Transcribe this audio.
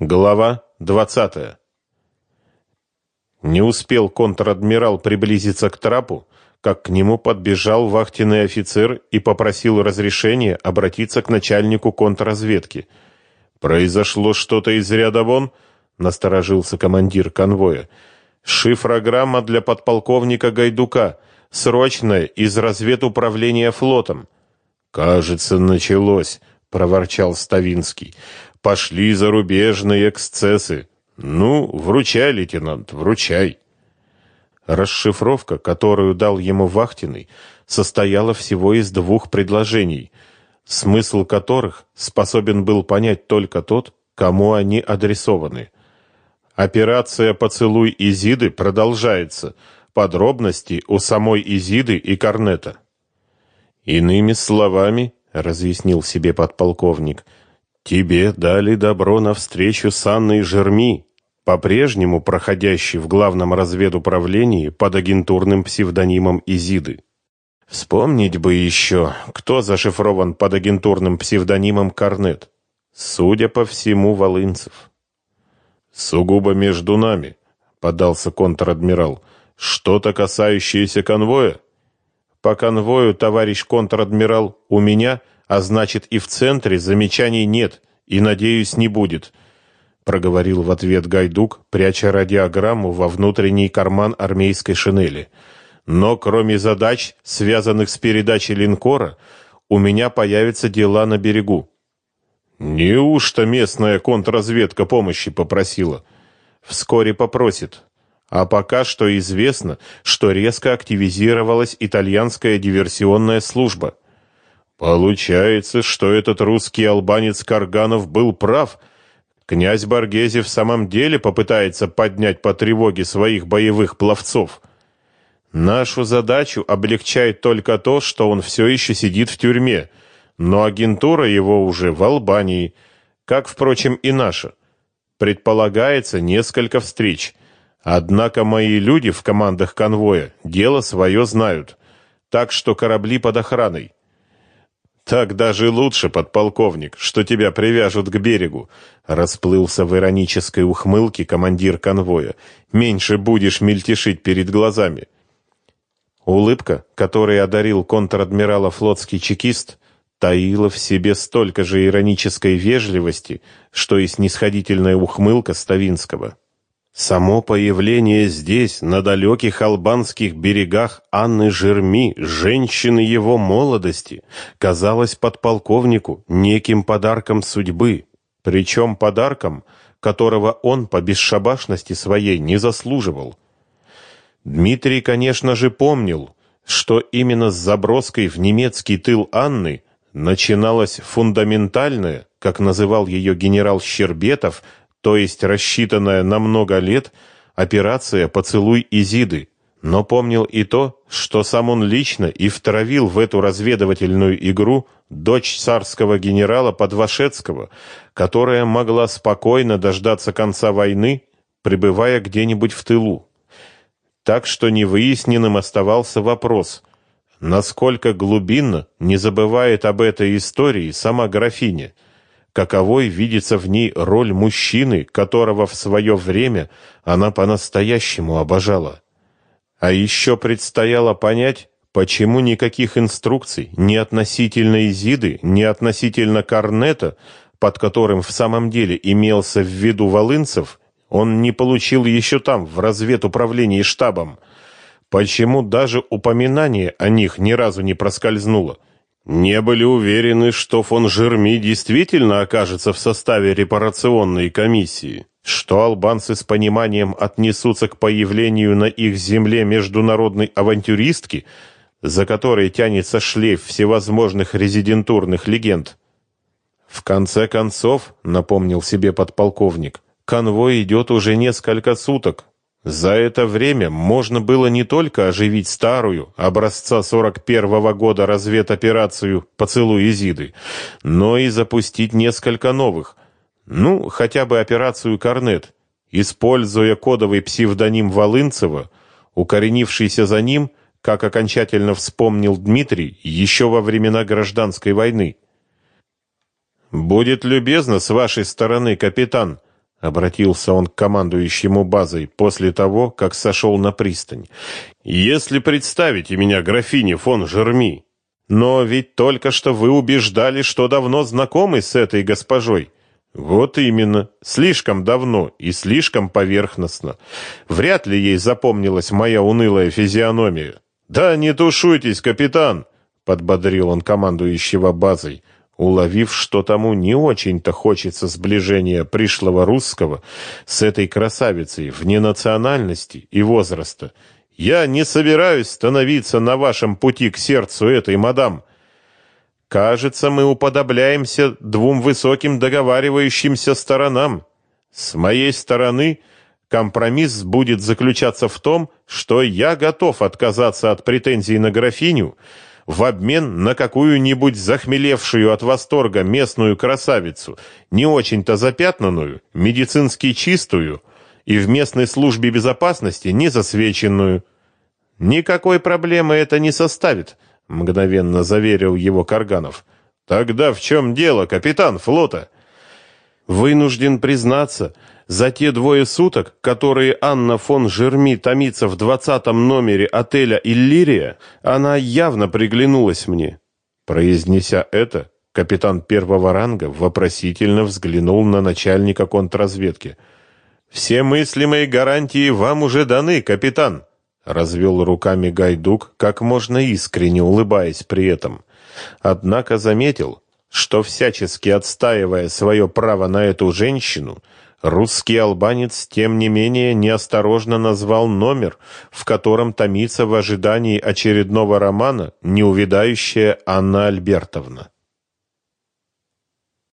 Глава 20. Не успел контр-адмирал приблизиться к трапу, как к нему подбежал вахтенный офицер и попросил разрешения обратиться к начальнику контрразведки. Произошло что-то из ряда вон, насторожился командир конвоя. Шифрограмма для подполковника Гайдука, срочная из разведуправления флотом. Кажется, началось, проворчал Ставинский. Пошли зарубежные эксцессы. Ну, вручай, лейтенант, вручай. Расшифровка, которую дал ему Вахтиный, состояла всего из двух предложений, смысл которых способен был понять только тот, кому они адресованы. Операция «Поцелуй Изиды» продолжается. Подробности у самой Изиды и Корнета. Иными словами, разъяснил себе подполковник, — Тебе дали добро на встречу с Анной Жерми, по-прежнему проходящей в главном разведуправлении под агентурным псевдонимом Изиды. Вспомнить бы еще, кто зашифрован под агентурным псевдонимом Корнет. Судя по всему, Волынцев. Сугубо между нами, подался контр-адмирал. Что-то касающееся конвоя? По конвою, товарищ контр-адмирал, у меня а значит и в центре замечаний нет и, надеюсь, не будет, проговорил в ответ Гайдук, пряча радиограмму во внутренний карман армейской шинели. Но кроме задач, связанных с передачей линкора, у меня появятся дела на берегу. Неужто местная контрразведка помощи попросила? Вскоре попросит. А пока что известно, что резко активизировалась итальянская диверсионная служба. Получается, что этот русский албанец Карганов был прав. Князь Баргези в самом деле попытается поднять по тревоге своих боевых пловцов. Нашу задачу облегчает только то, что он все еще сидит в тюрьме, но агентура его уже в Албании, как, впрочем, и наша. Предполагается несколько встреч. Однако мои люди в командах конвоя дело свое знают, так что корабли под охраной. Так даже лучше, подполковник, что тебя привяжут к берегу, расплылся в иронической ухмылке командир конвоя. Меньше будешь мельтешить перед глазами. Улыбка, которой одарил контр-адмирала флотский чекист, таила в себе столько же иронической вежливости, что и снисходительная ухмылка Ставинского. Само появление здесь, на далеких албанских берегах Анны Жерми, женщины его молодости, казалось подполковнику неким подарком судьбы, причем подарком, которого он по бесшабашности своей не заслуживал. Дмитрий, конечно же, помнил, что именно с заброской в немецкий тыл Анны начиналась фундаментальная, как называл ее генерал Щербетов, то есть рассчитанная на много лет операция «Поцелуй Изиды», но помнил и то, что сам он лично и втравил в эту разведывательную игру дочь царского генерала Подвашецкого, которая могла спокойно дождаться конца войны, пребывая где-нибудь в тылу. Так что невыясненным оставался вопрос, насколько глубинно не забывает об этой истории сама графиня – каковой видится в ней роль мужчины, которого в свое время она по-настоящему обожала. А еще предстояло понять, почему никаких инструкций ни относительно Изиды, ни относительно Корнета, под которым в самом деле имелся в виду Волынцев, он не получил еще там, в разведуправлении штабом. Почему даже упоминание о них ни разу не проскользнуло? Не были уверены, что фон Жерми действительно окажется в составе репарационной комиссии, что албанцы с пониманием отнесутся к появлению на их земле международной авантюристки, за которой тянется шлейф всевозможных резидентурных легенд. В конце концов, напомнил себе подполковник, конвой идет уже несколько суток, за это время можно было не только оживить старую, образца 41-го года разведоперацию «Поцелуй Изиды», но и запустить несколько новых. Ну, хотя бы операцию «Корнет», используя кодовый псевдоним Волынцева, укоренившийся за ним, как окончательно вспомнил Дмитрий, еще во времена гражданской войны. «Будет любезно с вашей стороны, капитан», обратился он к командующему базой после того, как сошел на пристань. Если представите меня графине фон Жерми, но ведь только что вы убеждали, что давно знакомы с этой госпожой. Вот именно, слишком давно и слишком поверхностно. Вряд ли ей запомнилась моя унылая физиономия. Да не тушуйтесь, капитан, подбодрил он командующего базой, уловив, что тому не очень-то хочется сближения пришлого русского с этой красавицей вне национальности и возраста. Я не собираюсь становиться на вашем пути к сердцу этой мадам. Кажется, мы уподобляемся двум высоким договаривающимся сторонам. С моей стороны компромисс будет заключаться в том, что я готов отказаться от претензий на графиню в обмен на какую-нибудь захмелевшую от восторга местную красавицу, не очень-то запятнанную, медицински чистую и в местной службе безопасности не засвеченную. Никакой проблемы это не составит мгновенно заверил его Карганов. Тогда в чем дело, капитан флота? Вынужден признаться, за те двое суток, которые Анна фон Жерми томится в двадцатом номере отеля Иллирия, она явно приглянулась мне. Произнеся это, капитан первого ранга вопросительно взглянул на начальника контрразведки. Все мыслимые гарантии вам уже даны, капитан, развел руками Гайдук, как можно искренне улыбаясь при этом. Однако заметил, что всячески отстаивая свое право на эту женщину, русский албанец тем не менее неосторожно назвал номер, в котором томится в ожидании очередного романа неувидающая Анна Альбертовна.